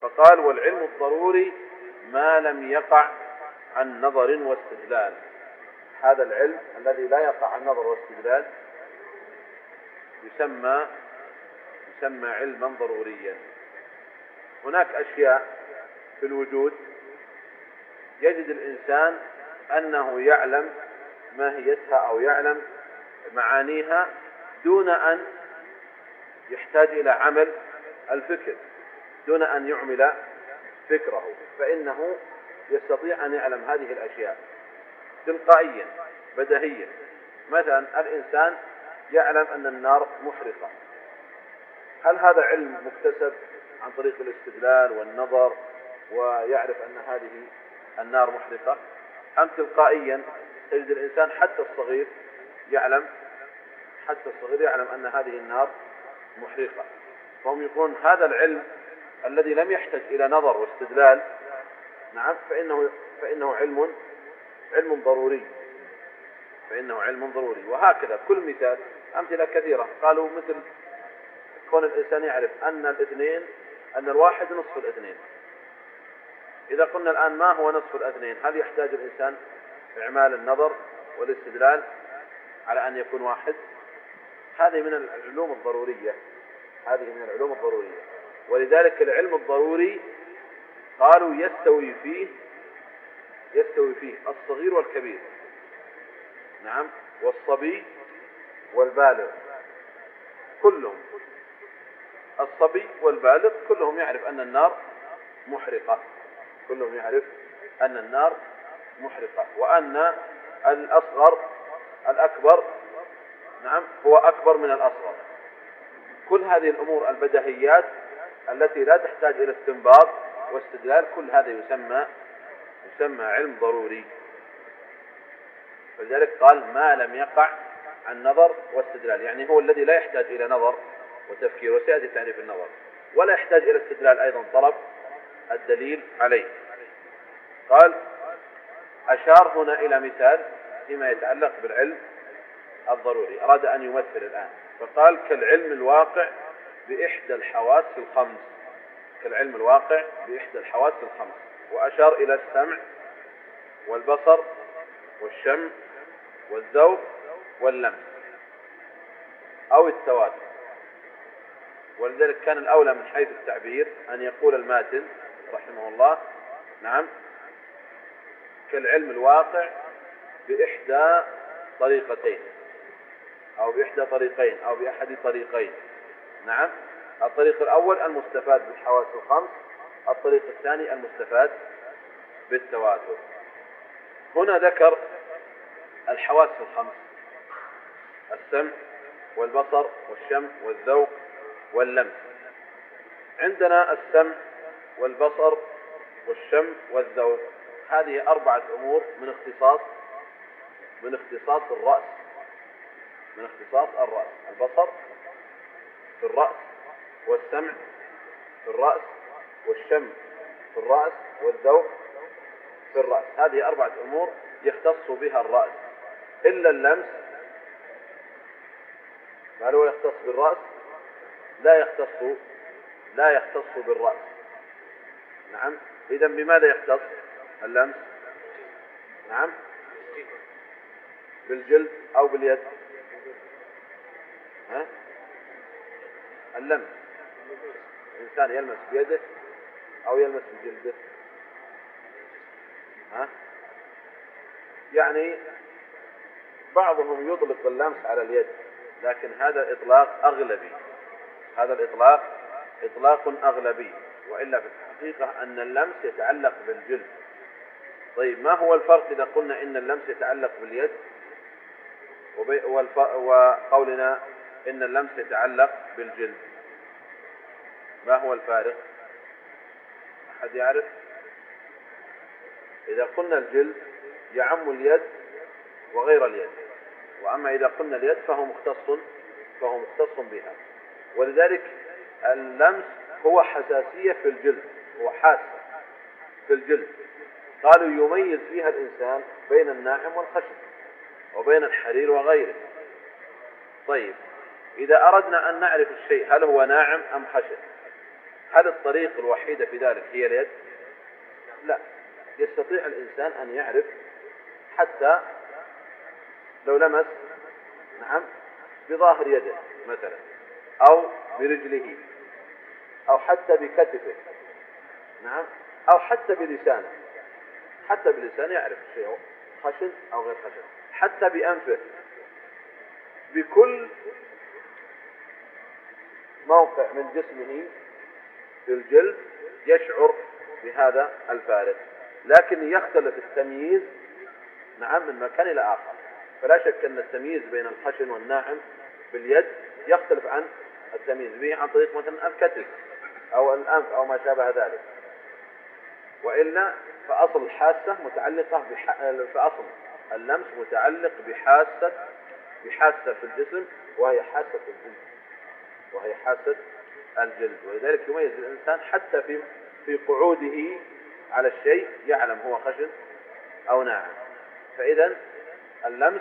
فقال والعلم الضروري ما لم يقع عن نظر واستدلال. هذا العلم الذي لا يقع عن نظر واستدلال يسمى يسمى علما ضروريا. هناك أشياء في الوجود يجد الإنسان أنه يعلم ماهيتها أو يعلم معانيها دون أن يحتاج إلى عمل الفكر. دون أن يعمل فكره فإنه يستطيع أن يعلم هذه الأشياء تلقائيا بدهيا. مثلا الإنسان يعلم أن النار محرقة. هل هذا علم مكتسب عن طريق الاستدلال والنظر ويعرف أن هذه النار محرقة؟ أم تلقائيا تجد الإنسان حتى الصغير يعلم حتى الصغير يعلم أن هذه النار محرقة؟ فهم يقولون هذا العلم الذي لم يحتج إلى نظر واستدلال نعم فإنه, فإنه علم علم ضروري. فإنه علم ضروري. وهكذا كل مثال أمثلة كثيرة. قالوا مثل كون الإنسان يعرف أن الاثنين أن الواحد نصف الاثنين. إذا قلنا الآن ما هو نصف الاثنين؟ هل يحتاج الإنسان إعمال النظر والاستدلال على أن يكون واحد؟ هذه من العلوم الضرورية. هذه من العلوم الضرورية. ولذلك العلم الضروري قالوا يستوي فيه يستوي فيه الصغير والكبير. نعم والصبي والبالغ. كلهم الصبي والبالغ كلهم يعرف أن النار محرقة. كلهم يعرف أن النار محرقة. وأن الأصغر الأكبر نعم هو أكبر من الأصغر. كل هذه الأمور البدهيات التي لا تحتاج إلى استنباط واستدلال كل هذا يسمى يسمى علم ضروري. ولذلك قال ما لم يقع عن نظر واستدلال يعني هو الذي لا يحتاج إلى نظر وتفكير وسيأتي تعريف النظر. ولا يحتاج إلى استدلال أيضا طلب الدليل عليه. قال أشار هنا إلى مثال فيما يتعلق بالعلم الضروري أراد أن يمثل الآن. فقال كالعلم الواقع بإحدى الحواس الخمس كالعلم الواقع بإحدى الحواس الخمس. وأشار إلى السمع والبصر والشم والذوق واللمس أو التواتر. ولذلك كان الأولى من حيث التعبير أن يقول الماتن رحمه الله نعم كالعلم الواقع بإحدى طريقتين أو بإحدى طريقين أو بأحد طريقين. نعم. الطريق الأول المستفاد بالحواس الخمس الطريق الثاني المستفاد بالتواتر. هنا ذكر الحواس الخمس السمع والبصر والشم والذوق واللمس. عندنا السمع والبصر والشم والذوق. هذه أربعة أمور من اختصاص من اختصاص الرأس من اختصاص الرأس. البصر في الرأس والسمع في الرأس والشم في الرأس والذوق في الرأس. هذه أربعة أمور يختص بها الرأس. إلا اللمس هل هو يختص بالرأس؟ لا يختص لا يختص بالرأس. نعم. إذا بماذا يختص اللمس؟ نعم. بالجلد أو باليد. ها؟ اللمس الإنسان يلمس بيده أو يلمس بجلده. ها؟ يعني بعضهم يطلق اللمس على اليد لكن هذا الإطلاق أغلبي. هذا الإطلاق إطلاق أغلبي وإلا في الحقيقة أن اللمس يتعلق بالجلد. طيب ما هو الفرق إذا قلنا إن اللمس يتعلق باليد؟ وقولنا إن اللمس يتعلق بالجلد. ما هو الفارق؟ أحد يعرف؟ إذا قلنا الجلد يعم اليد وغير اليد وأما إذا قلنا اليد فهو مختص فهو مختص بها. ولذلك اللمس هو حساسية في الجلد هو حاسة في الجلد. قالوا يميز فيها الإنسان بين الناعم والخشن وبين الحرير وغيره. طيب. إذا أردنا أن نعرف الشيء هل هو ناعم أم خشن؟ هل الطريق الوحيدة في ذلك هي اليد؟ لا. يستطيع الإنسان أن يعرف حتى لو لمس نعم بظاهر يده مثلا أو برجله أو حتى بكتفه نعم أو حتى بلسانه. حتى بلسانه يعرف شيء خشن أو غير خشن. حتى بأنفه. بكل موقع من جسمه في الجلد يشعر بهذا الفارق لكن يختلف التمييز نعم من مكان إلى آخر. فلا شك أن التمييز بين الخشن والناعم باليد يختلف عن التمييز به عن طريق مثلا الكتف أو الأنف أو ما شابه ذلك. وإلا فأصل الحاسة متعلقة بح... فأصل اللمس متعلق بحاسة بحاسة في الجسم وهي حاسة الجلد. وهي حاسة الجلد. ولذلك يميز الإنسان حتى في في قعوده على الشيء يعلم هو خشن أو ناعم. فإذا اللمس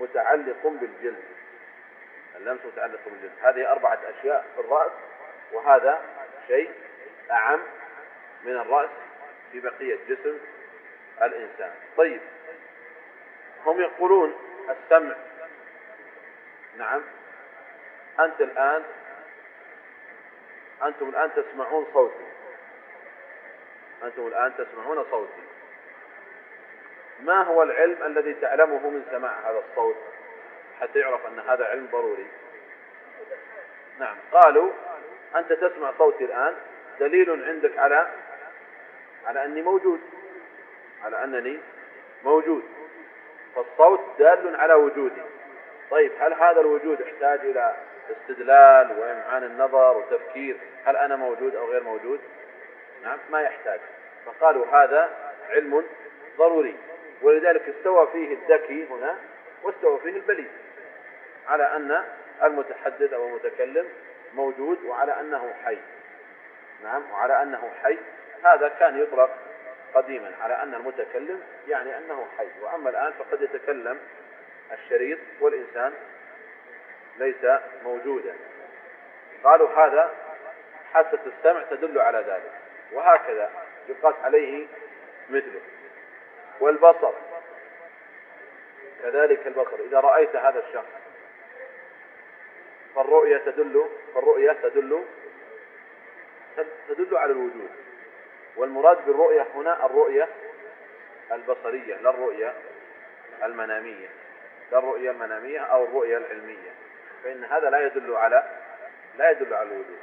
متعلق بالجلد. اللمس متعلق بالجلد. هذه أربعة أشياء في الرأس وهذا شيء أعم من الرأس في بقية جسم الإنسان. طيب هم يقولون السمع. نعم. أنت الآن أنتم الآن تسمعون صوتي. أنتم الآن تسمعون صوتي. ما هو العلم الذي تعلمه من سماع هذا الصوت حتى يعرف أن هذا علم ضروري؟ نعم قالوا أنت تسمع صوتي الآن دليل عندك على على أني موجود على أنني موجود. فالصوت دال على وجودي. طيب هل هذا الوجود يحتاج إلى استدلال وإمعان النظر وتفكير هل أنا موجود أو غير موجود؟ نعم ما يحتاج. فقالوا هذا علم ضروري ولذلك استوى فيه الذكي هنا واستوى فيه البليد على أن المتحدث أو المتكلم موجود وعلى أنه حي. نعم وعلى أنه حي. هذا كان يطلق قديما على أن المتكلم يعني أنه حي. وأما الآن فقد يتكلم الشريط والإنسان ليس موجودا. قالوا هذا حاسة السمع تدل على ذلك. وهكذا يقاس عليه مثله. والبصر. كذلك البصر. إذا رأيت هذا الشخص فالرؤية تدل فالرؤية تدل تدل على الوجود. والمراد بالرؤية هنا الرؤية البصرية لا الرؤية المنامية لا الرؤية المنامية أو الرؤية العلمية. فإن هذا لا يدل على لا يدل على الوجود.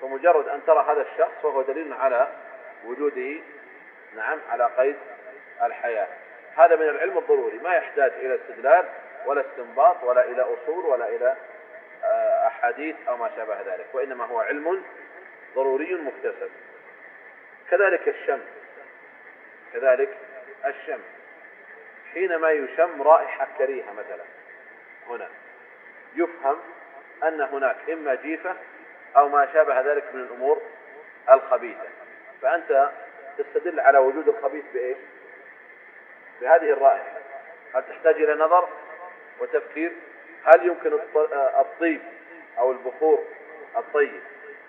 فمجرد أن ترى هذا الشخص فهو دليل على وجوده نعم على قيد الحياة. هذا من العلم الضروري. ما يحتاج إلى استدلال ولا استنباط ولا إلى أصول ولا إلى آه، أحاديث أو ما شابه ذلك وإنما هو علم ضروري مكتسب. كذلك الشم. كذلك الشم. حينما يشم رائحة كريهة مثلا هنا. يفهم أن هناك إما جيفة أو ما شابه ذلك من الأمور الخبيثة. فأنت تستدل على وجود الخبيث بإيش؟ بهذه الرائحة. هل تحتاج إلى نظر وتفكير؟ هل يمكن الطيب أو البخور الطيب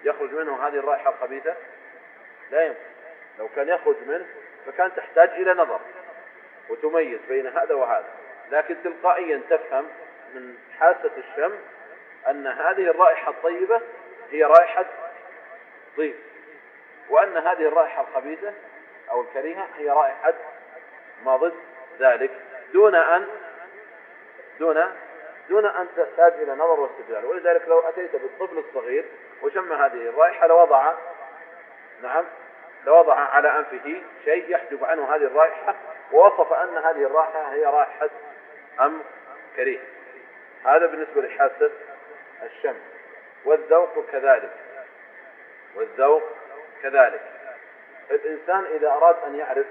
يخرج منه هذه الرائحة الخبيثة؟ لا يمكن. لو كان يخرج منه فكان تحتاج إلى نظر وتميز بين هذا وهذا. لكن تلقائيا تفهم من حاسة الشم أن هذه الرائحة الطيبة هي رائحة طيب وأن هذه الرائحة الخبيثة أو الكريهة هي رائحة ما ضد ذلك. دون أن دون دون أن تحتاج إلى نظر واستدلال. ولذلك لو أتيت بالطفل الصغير وشم هذه الرائحة لوضع نعم لوضع على أنفه شيء يحجب عنه هذه الرائحة ووصف أن هذه الرائحة هي رائحة أمر كريه هذا بالنسبة لحاسة الشم والذوق كذلك. والذوق كذلك. الإنسان إذا أراد أن يعرف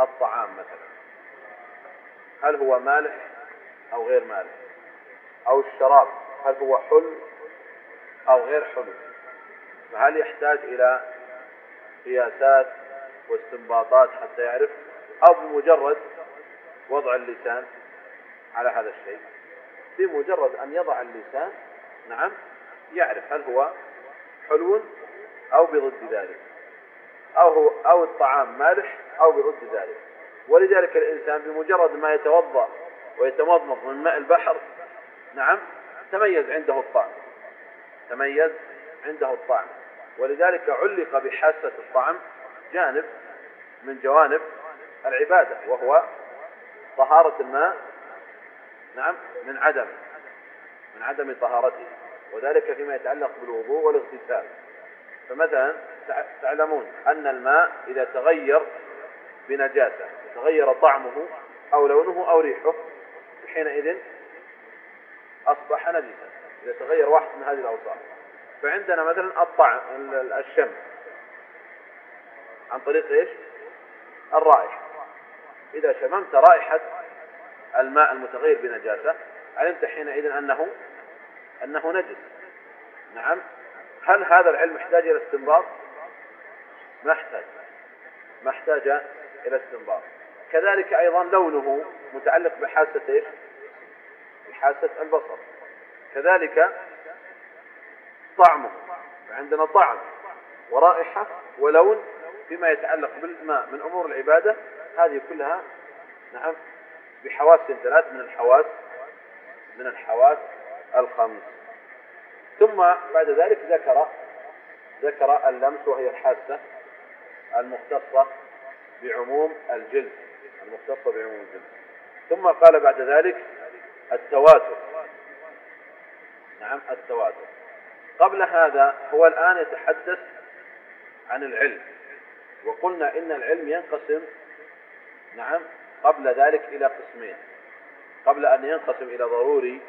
الطعام مثلا هل هو مالح أو غير مالح؟ أو الشراب هل هو حلو أو غير حلو؟ فهل يحتاج إلى قياسات واستنباطات حتى يعرف؟ أو بمجرد وضع اللسان على هذا الشيء؟ بمجرد أن يضع اللسان نعم يعرف هل هو حلو أو بضد ذلك أو هو أو الطعام مالح أو بضد ذلك. ولذلك الإنسان بمجرد ما يتوضأ ويتمضمض من ماء البحر نعم تميز عنده الطعم. تميز عنده الطعم. ولذلك علق بحاسة الطعم جانب من جوانب العبادة وهو طهارة الماء نعم من عدم من عدم طهارته وذلك فيما يتعلق بالوضوء والاغتسال. فمثلا تعلمون أن الماء إذا تغير بنجاسة تغير طعمه أو لونه أو ريحه حينئذ أصبح نجسا إذا تغير واحد من هذه الأوصاف. فعندنا مثلا الطعم الشم. عن طريق إيش؟ الرائحة. إذا شممت رائحة الماء المتغير بنجاسة علمت حينئذ أنه أنه نجس. نعم. هل هذا العلم يحتاج إلى استنباط؟ ما احتاج ما احتاج إلى استنباط. كذلك أيضا لونه متعلق بحاسة إيش؟ بحاسة البصر. كذلك طعمه. عندنا طعم ورائحة ولون فيما يتعلق بالماء. من أمور العبادة هذه كلها نعم بحواس ثلاث من الحواس من الحواس الخمس. ثم بعد ذلك ذكر ذكر اللمس وهي الحاسة المختصة بعموم الجلد المختصة بعموم الجلد. ثم قال بعد ذلك التواتر. نعم التواتر. قبل هذا هو الآن يتحدث عن العلم. وقلنا إن العلم ينقسم نعم قبل ذلك إلى قسمين. قبل أن ينقسم إلى ضروري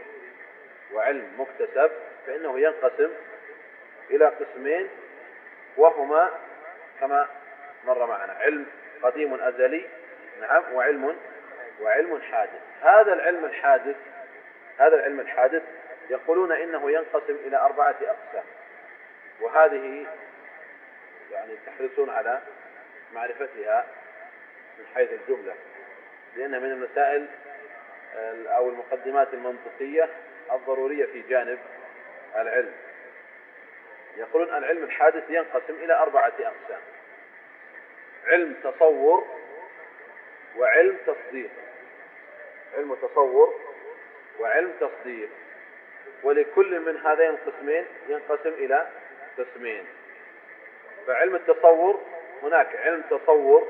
وعلم مكتسب فإنه ينقسم إلى قسمين وهما كما مر معنا علم قديم أزلي نعم وعلم وعلم حادث. هذا العلم الحادث هذا العلم الحادث يقولون إنه ينقسم إلى أربعة أقسام. وهذه يعني تحرصون على معرفتها من حيث الجملة. لأنها من المسائل أو المقدمات المنطقية الضرورية في جانب العلم. يقولون العلم الحادث ينقسم إلى أربعة أقسام. علم تصور وعلم تصديق. علم تصور وعلم تصديق. ولكل من هذين القسمين ينقسم إلى قسمين. فعلم التصور هناك علم تصور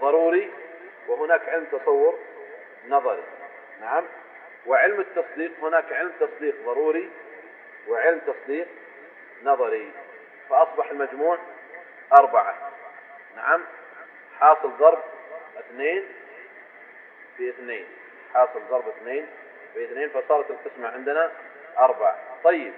ضروري وهناك علم تصور نظري. نعم؟ وعلم التصديق هناك علم تصديق ضروري وعلم تصديق نظري. فأصبح المجموع أربعة. نعم؟ حاصل ضرب اثنين في اثنين. حاصل ضرب اثنين في اثنين فصارت القسمة عندنا أربعة. طيب.